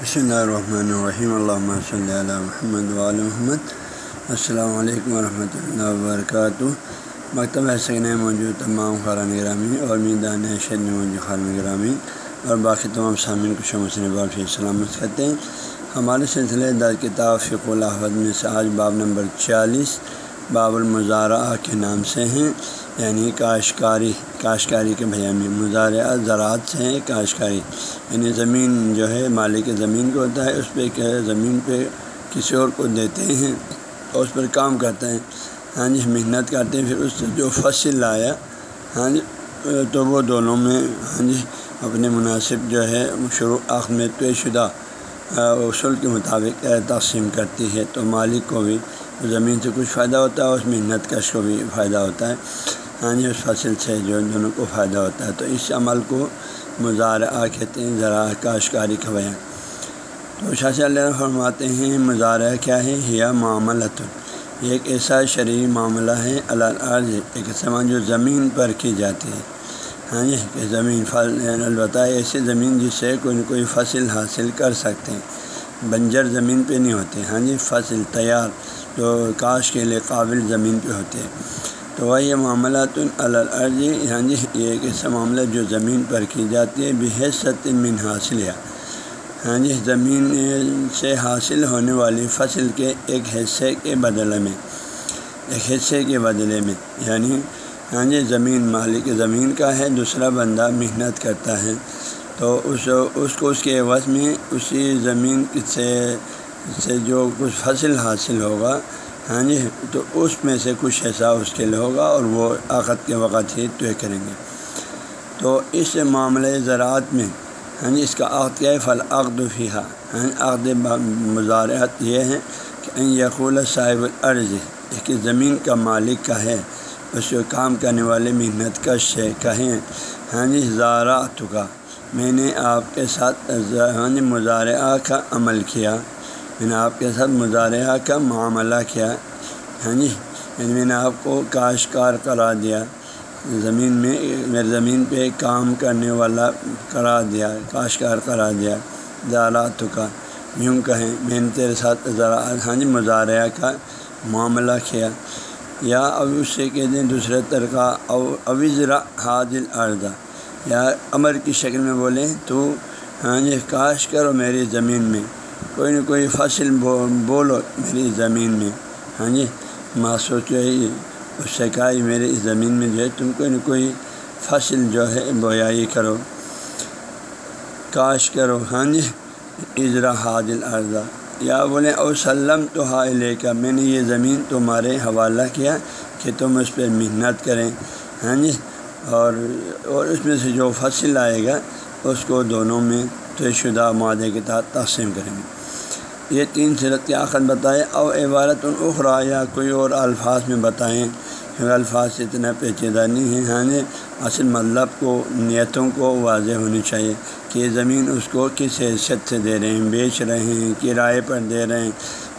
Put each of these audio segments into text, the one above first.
بسم اللہ الرحمن الرحیم اللہ صلی اللہ محمد وعلی محمد السلام علیکم ورحمۃ اللہ وبرکاتہ مکتبہ سکن موجود تمام خران گرامی اور میدان شد میں موجود خارن گرامی اور باقی تمام سامعین کو شمسن باب سلامت کرتے ہیں ہمارے سلسلے در کتاب فق الحمد میں سے آج باب نمبر چالیس باب المزارہ کے نام سے ہیں یعنی کاشتکاری کاشتکاری کے بھیا میں مظاہرہ زراعت سے ہیں کاشتکاری۔ یعنی زمین جو ہے، مالک زمین کو ہوتا ہے، اس پہ کہ زمین پہ کسی اور کو دیتے ہیں اور اس پر کام کرتے ہیں۔ ہاں جی محنت کرتے ہیں، پھر اس سے جو فصل لایا ہاں جی تو وہ دونوں میں ہاں جی اپنے مناسب جو ہے، شروع آخ میں طے شدہ اصول کے مطابق تقسیم کرتی ہے۔ تو مالک کو بھی زمین سے کچھ فائدہ ہوتا ہے اس محنت کش کو بھی فائدہ ہوتا ہے۔ ہاں جی اس فصل سے جو دونوں کو فائدہ ہوتا ہے۔ تو اس عمل کو مظاہرہ کہتے ہیں، ذرا کاشتکاری کا بیان۔ تو شاہ اللہ فرماتے ہیں مظاہرہ کیا ہے؟ یا معاملت یہ ایک ایسا شرعی معاملہ ہے الرض ایک سامان جو زمین پر کی جاتی ہے۔ ہاں جی کہ زمین پھل یعنی البتہ ایسی زمین جس سے کوئی نہ کوئی فصل حاصل کر سکتے ہیں۔ بنجر زمین پہ نہیں ہوتے۔ ہاں جی فصل تیار جو کاش کے لیے قابل زمین پہ ہوتے ہیں۔ تو وہ یہ معاملات الرض ہاں جی یعنی یہ ایک ایسا معاملہ جو زمین پر کی جاتی ہے بحثت من حاصل ہے۔ ہاں جی زمین سے حاصل ہونے والی فصل کے ایک حصے کے بدلے میں، ایک حصے کے بدلے میں۔ یعنی ہاں جی زمین مالک زمین کا ہے، دوسرا بندہ محنت کرتا ہے۔ تو اس اس کو اس کے عوض میں، اسی زمین سے سے جو کچھ فصل حاصل ہوگا ہاں جی تو اس میں سے کچھ ایسا اس کے لیے ہوگا اور وہ آخت کے وقت ہی طے کریں گے۔ تو اس معاملے زراعت میں ہاں جی اس کا عقد کیا ہے فل عقد فیحا ہاں جی، عقد مزارعت یہ ہے کہ یقول صاحب العرض ایک زمین کا مالک کا ہے اس کو کام کرنے والے محنت کش سے کہیں ہاں جی زارعت کا۔ میں نے آپ کے ساتھ ہاں جی مظاہرہ کا عمل کیا۔ میں نے آپ کے ساتھ مظاہرہ کا معاملہ کیا ہاں جی یعنی میں نے آپ کو کاشتکار کرا دیا، زمین میں، میرے زمین پہ کام کرنے والا کرا دیا کاشتکار کرا دیا زراعت کا۔ یوں کہیں، میں نے تیرے ساتھ ذرا ہاں جی مظاہرہ کا معاملہ کیا۔ یا اب اس سے کہتے ہیں دوسرے طرقہ او اوزرا حاضل اردہ یا امر کی شکل میں بولیں تو ہاں جی کاش کرو میری زمین میں۔ کوئی نہ کوئی فصل بولو میری زمین میں۔ ہاں جی؟ ماسوچ جو ہے اس سے کہا میرے اس زمین میں جو ہے تم کوئی نہ کوئی فصل جو ہے بویائی کرو۔ کاش کرو۔ ہاں جی؟ اجرا حاضل ارضا یا بولیں او سلم تو ہا لے کر میں نے یہ زمین تمہارے حوالہ کیا کہ تم اس پہ محنت کریں۔ ہاں جی؟ اور اور اس میں سے جو فصل آئے گا، اس کو دونوں میں طے شدہ معاہدے کے تحت تقسیم کریں گے۔ یہ تین صورت کے آخر بتائیں اور عبارت اخرا یا کوئی اور الفاظ میں بتائیں۔ الفاظ اتنا پیچیدہ نہیں ہے ہاں جی اصل مطلب کو، نیتوں کو واضح ہونی چاہیے کہ یہ زمین اس کو کس حیثیت سے دے رہے ہیں، بیچ رہے ہیں، کرائے پر دے رہے ہیں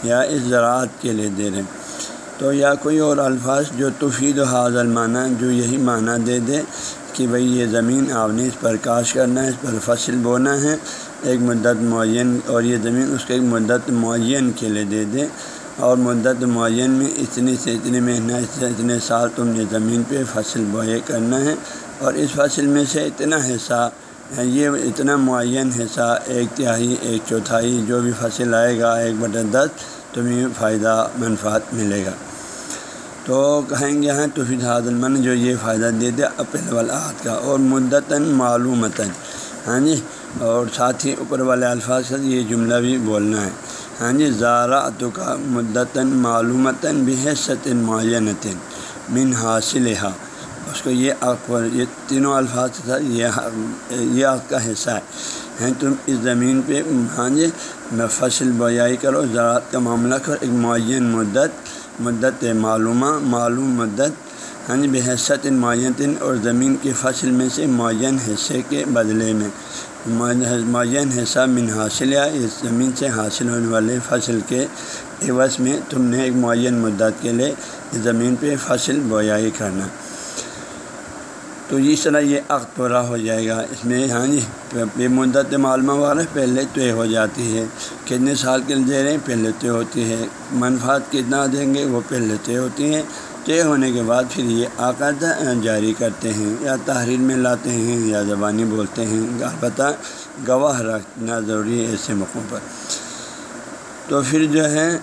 یا اس زراعت کے لیے دے رہے ہیں۔ تو یا کوئی اور الفاظ جو تفید و حاضل معنی، جو یہی معنی دے دے کہ بھئی یہ زمین آپ نے اس پر کاش کرنا ہے، اس پر فصل بونا ہے ایک مدت معین اور یہ زمین اس کو ایک مدت معین کے لیے دے دیں اور مدت معین میں اتنی سے اتنی محنت سے اتنے سال تم نے زمین پہ فصل بوئے کرنا ہے اور اس فصل میں سے اتنا حصہ یہ اتنا معین حصہ، ایک تہائی، ایک چوتھائی، جو بھی فصل آئے گا، ایک بٹن دس، تمہیں فائدہ منفعت ملے گا۔ تو کہیں گے ہیں تو پھر حاضل جو یہ فائدہ دے دے، اپنے کا، اور مدتاً معلومتاً۔ ہاں جی؟ اور ساتھ ہی اوپر والے الفاظ سے یہ جملہ بھی بولنا ہے۔ ہاں جی زارعت کا مدتاً معلومتاً بحثت معینت من حاصل ہا اس کو یہ پر، یہ تینوں الفاظ تھا، یہ یہ آپ کا حصہ ہے۔ ہیں تم اس زمین پہ ہاں جی فصل بویائی کرو، زراعت کا معاملہ کرو، ایک معین مدت مدت معلومہ، معلوم مدت ہاں جی بحثت معین اور زمین کی فصل میں سے معین حصے کے بدلے میں۔ معین حصہ من حاصل یا اس زمین سے حاصل ہونے والے فصل کے عوض میں تم نے ایک معین مدت کے لیے زمین پہ فصل بویائی کرنا۔ تو اس طرح یہ عقد پورا ہو جائے گا۔ اس میں ہاں جی بے مدت معلومہ وغیرہ پہلے طے ہو جاتی ہے۔ کتنے سال کے دے رہے ہیں پہلے طے ہوتی ہے۔ منفاد کتنا دیں گے وہ پہلے طے ہوتی ہیں طے ہونے کے بعد پھر یہ عقد جاری کرتے ہیں، یا تحریر میں لاتے ہیں، یا زبانی بولتے ہیں۔ البتہ گواہ رکھنا ضروری ہے ایسے موقعوں پر۔ تو پھر جو ہے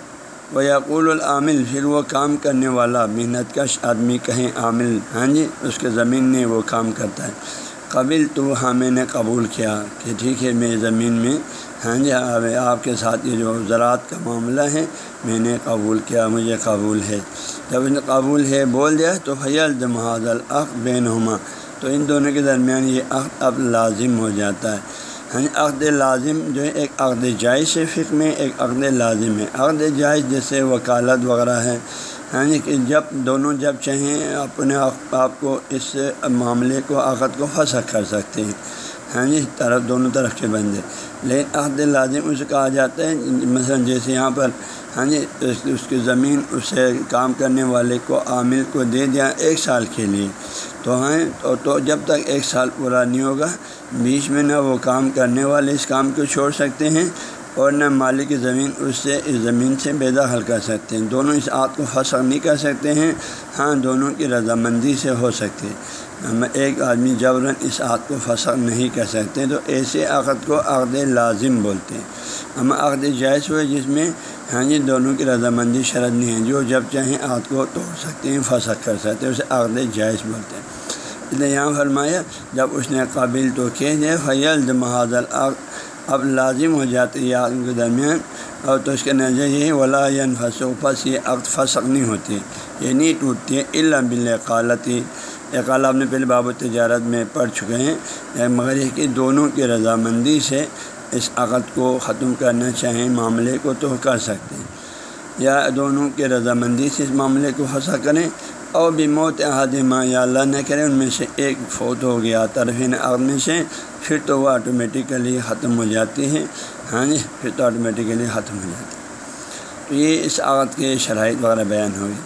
وہ یقول العامل، پھر وہ کام کرنے والا، محنت کش آدمی کہیں عامل۔ ہاں جی اس کے زمین میں وہ کام کرتا ہے۔ قبل تو ہاں میں نے قبول کیا کہ ٹھیک ہے میں زمین میں ہاں جی آپ کے ساتھ یہ جو زراعت کا معاملہ ہے، میں نے قبول کیا، مجھے قبول ہے۔ جب ان قبول ہے، بول دیا، تو حیل جماعت العق بین ہما تو ان دونوں کے درمیان یہ عقد اب لازم ہو جاتا ہے۔ ہاں جی، عقد لازم جو ہے، ایک عقد جائز ہے فکر میں، ایک عقد لازم ہے۔ عقد جائز جیسے وکالت وغیرہ ہے۔ ہاں جی، کہ جب دونوں جب چاہیں، اپنے آپ کو اس معاملے کو، عقد کو پھنسا کر سکتے ہیں۔ ہاں جی طرف دونوں طرف کے بندے۔ لیکن عقد لازم اسے کہا جاتا ہے، مثلاً جیسے یہاں پر ہاں جی اس کی زمین اسے کام کرنے والے کو عامل کو دے دیا ایک سال کے لیے۔ تو ہیں، تو تو جب تک ایک سال پورا نہیں ہوگا، بیچ میں نہ وہ کام کرنے والے اس کام کو چھوڑ سکتے ہیں اور نہ مالک زمین اس سے، اس زمین سے بے دخل کر سکتے ہیں۔ دونوں اس عقد کو فسق نہیں کر سکتے ہیں ہاں دونوں کی رضامندی سے ہو سکتے ہم ایک آدمی جبراً اس عقد کو فسق نہیں کر سکتے تو ایسے عقد کو عقد لازم بولتے ہیں۔ ہم عقد جائز ہوئے جس میں ہاں جی دونوں کی رضامندی شرط نہیں ہے۔ جو جب چاہیں عقد کو توڑ سکتے ہیں، فسق کر سکتے ہیں، اسے عقد جائز بولتے ہیں۔ اس نے یہاں فرمایا، جب اس نے قابل تو کہہ دیا فیل محاذ اب لازم ہو جاتی ہے آدمی کے درمیان۔ اور تو اس کے نظر یہی ولا پھنسو پس یہ عقد فسق نہیں ہوتی، یہ نہیں ٹوٹتی ہے علم بل قالتی اقال آپ نے پہلے باب و تجارت میں پڑھ چکے ہیں۔ مگر یہ کہ دونوں کی رضامندی سے اس عقد کو ختم کرنا چاہیں، معاملے کو تو کر سکتے ہیں۔ یا دونوں کے رضامندی سے اس معاملے کو پھنسا کریں اور بھی موت حادمہ یا اللہ نہ کرے ان میں سے ایک فوت ہو گیا طرفین عقد میں سے پھر تو وہ آٹومیٹیکلی ختم ہو جاتی ہے ہاں جی پھر تو آٹومیٹیکلی ختم ہو جاتی ہے تو یہ اس عقد کے شرائط وغیرہ بیان ہوگی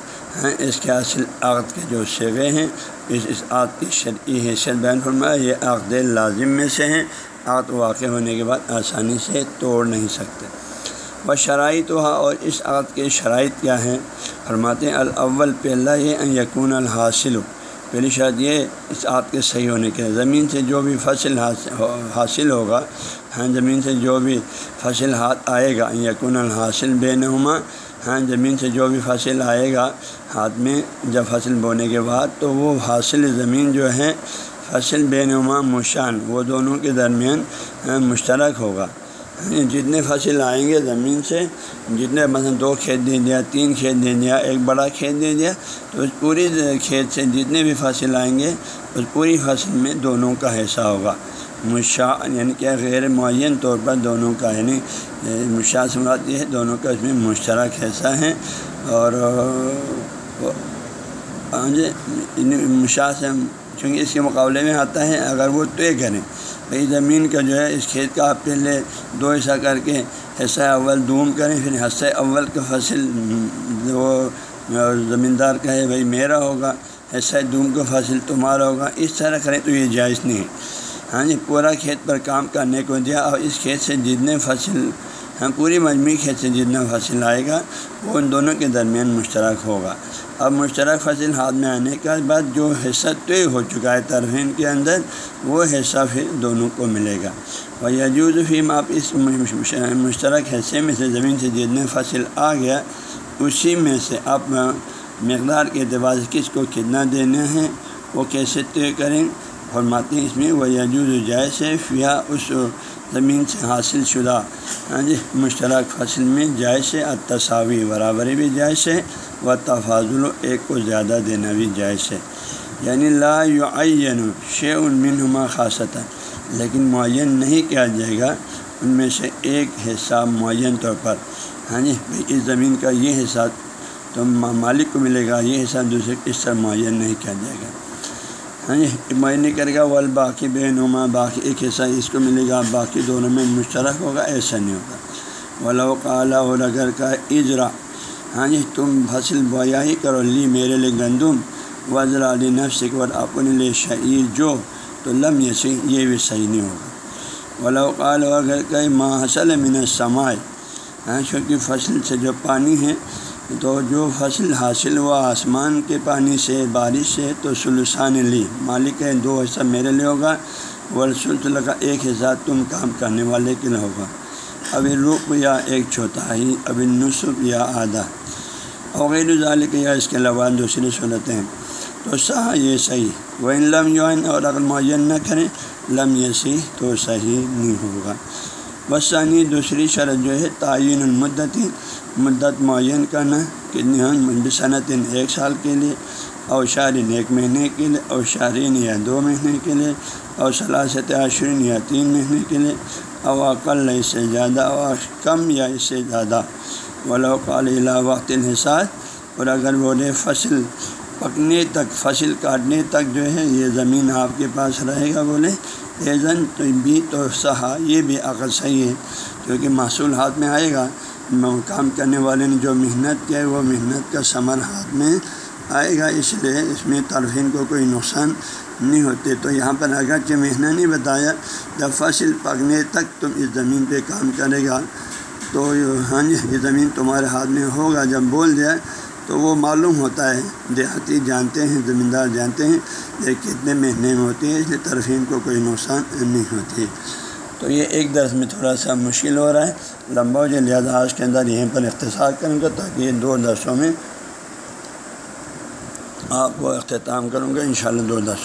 اس کے اصل عقد کے جو شیغے ہیں، اس اس عقد کی شرعی حیثیت بیان فرمایا، یہ عقد لازم میں سے ہیں۔ عقد واقع ہونے کے بعد آسانی سے توڑ نہیں سکتے۔ بس شرائط ہوا اور اس عقد کے شرائط کیا ہیں؟ فرماتے ہیں، الاول پہلا یہ یقون الحاصل۔ ہو پہلی شاید یہ، اس عقد کے صحیح ہونے کے زمین سے جو بھی فصل حاصل ہوگا ہاں زمین سے جو بھی فصل ہاتھ آئے گا یقون الحاصل بے نما ہاں زمین سے جو بھی فصل آئے گا ہاتھ میں جب فصل بونے کے بعد، تو وہ حاصل زمین جو ہے فصل بے نما مشان، وہ دونوں کے درمیان مشترک ہوگا۔ یعنی جتنے فصل آئیں گے زمین سے، جتنے مثلاً دو کھیت دے دیا، تین کھیت دے دیا، ایک بڑا کھیت دے دیا، تو اس پوری کھیت سے جتنے بھی فصل آئیں گے، اس پوری فصل میں دونوں کا حصہ ہوگا۔ مشا یعنی کہ غیر معین طور پر دونوں کا یعنی مشا مراد یہ ہے، دونوں کا اس میں مشترک حصہ ہے اور ہاں جی یعنی مشا سے چونکہ اس کے مقابلے میں آتا ہے، اگر وہ طے کریں، بھائی زمین کا جو ہے، اس کھیت کا آپ پہلے دو حصہ کر کے حصہ اول دوم کریں، پھر حصہ اول کا فصل وہ زمیندار کہے، بھائی میرا ہوگا، حصہ دوم کا فصل تمہارا ہوگا، اس طرح کریں تو یہ جائز نہیں ہے۔ ہاں جی پورا کھیت پر کام کرنے کو دیا اور اس کھیت سے جتنے فصل ہاں پوری مجموعی کھیت سے جتنا فصل آئے گا، وہ ان دونوں کے درمیان مشترک ہوگا۔ اب مشترک فصل ہاتھ میں آنے کے بعد جو حصہ طے ہو چکا ہے ترفین کے اندر، وہ حصہ پھر دونوں کو ملے گا۔ اور یجوز فیم آپ اس مشترک حصے میں سے، زمین سے جتنے فصل آ گیا، اسی میں سے آپ مقدار کے اعتبار سے کس کو کتنا دینا ہے، وہ کیسے طے کریں فرماتے ہیں اس میں وہ یجوز جائز ہے فیا اس زمین سے حاصل شدہ ہاں جی مشترک فصل میں جائز ہے تصاوی برابری بھی جائز ہے و تفاضل ایک کو زیادہ دینا بھی جائز ہے یعنی لا یعین شے ان منہما خاصتا، لیکن معین نہیں کیا جائے گا، ان میں سے ایک حصہ معین طور پر۔ ہاں جی اس زمین کا یہ حصہ تو مالک کو ملے گا، یہ حصہ دوسرے، اس طرح معین نہیں کیا جائے گا۔ ہاں جی معین کرے گا ول باقی بے نما باقی ایک حصہ اس کو ملے گا، باقی دونوں میں مشترک ہوگا، ایسا نہیں ہوگا۔ ولو کالا اگر کا اجرا۔ ہاں جی تم فصل بویا ہی کرو، لی میرے لیے گندم۔ وزر علی نفس اور اپنے لیے شعیر جو تو لم یسی یہ بھی صحیح نہیں ہوگا۔ ولاقال اگر کہ ماں حصل من سمائے ہاں، چونکہ فصل سے جو پانی ہے تو جو فصل حاصل ہوا آسمان کے پانی سے، بارش سے، تو سلسان لی۔ مالک ہے دو حصہ میرے لیے ہوگا ورسل کا ایک حصہ تم کام کرنے والے کے لیے ہوگا۔ ابھی رخ یا ایک چوتھائی ابھی نصب یا آدھا۔ وغیر ظالق یا اس کے علاوہ دوسری صورتیں۔ تو سا یہ صحیح۔ وہ ان لم یوئن اور اگر معین نہ کریں، لم یہ سی تو صحیح نہیں ہوگا۔ بس ثانی دوسری شرط جو ہے، تعین المدتی۔ مدت معین کرنا کتنی صنعت ایک سال کے لیے اور شارین ایک مہینے کے لیے اور شارین یا دو مہینے کے لیے اور صلاحت عشرین یا تین مہینے کے لیے او عقل اس سے زیادہ اور کم یا اس سے زیادہ۔ ولاقال وقت الحساس اور اگر بولے فصل پکنے تک، فصل کاٹنے تک جو ہے، یہ زمین آپ کے پاس رہے گا، بولے، ایزن تو بھی تو سہا یہ بھی عقل صحیح ہے، کیونکہ محصول ہاتھ میں آئے گا۔ کام کرنے والے نے جو محنت کیا ہے، وہ محنت کا ثمر ہاتھ میں آئے گا، اس لیے اس میں طرفین کو کوئی نقصان نہیں ہوتے۔ تو یہاں پر اگرچہ محنت نہیں بتایا جب فصل پکنے تک تم اس زمین پہ کام کرے گا۔ تو ہاں جی یہ زمین تمہارے ہاتھ میں ہوگا۔ جب بول دیا تو وہ معلوم ہوتا ہے۔ دیہاتی جانتے ہیں، زمیندار جانتے ہیں، یہ کتنے مہینے میں ہوتی ہے اس لیے طرفین کو کوئی نقصان نہیں ہوتی۔ تو یہ ایک درس میں تھوڑا سا مشکل ہو رہا ہے۔ لمبا ہو جائے، لہٰذا آج کے اندر یہیں پر اختصار کروں گا تاکہ یہ دو درسوں میں آپ کو اختتام کروں گا، انشاءاللہ دو درسوں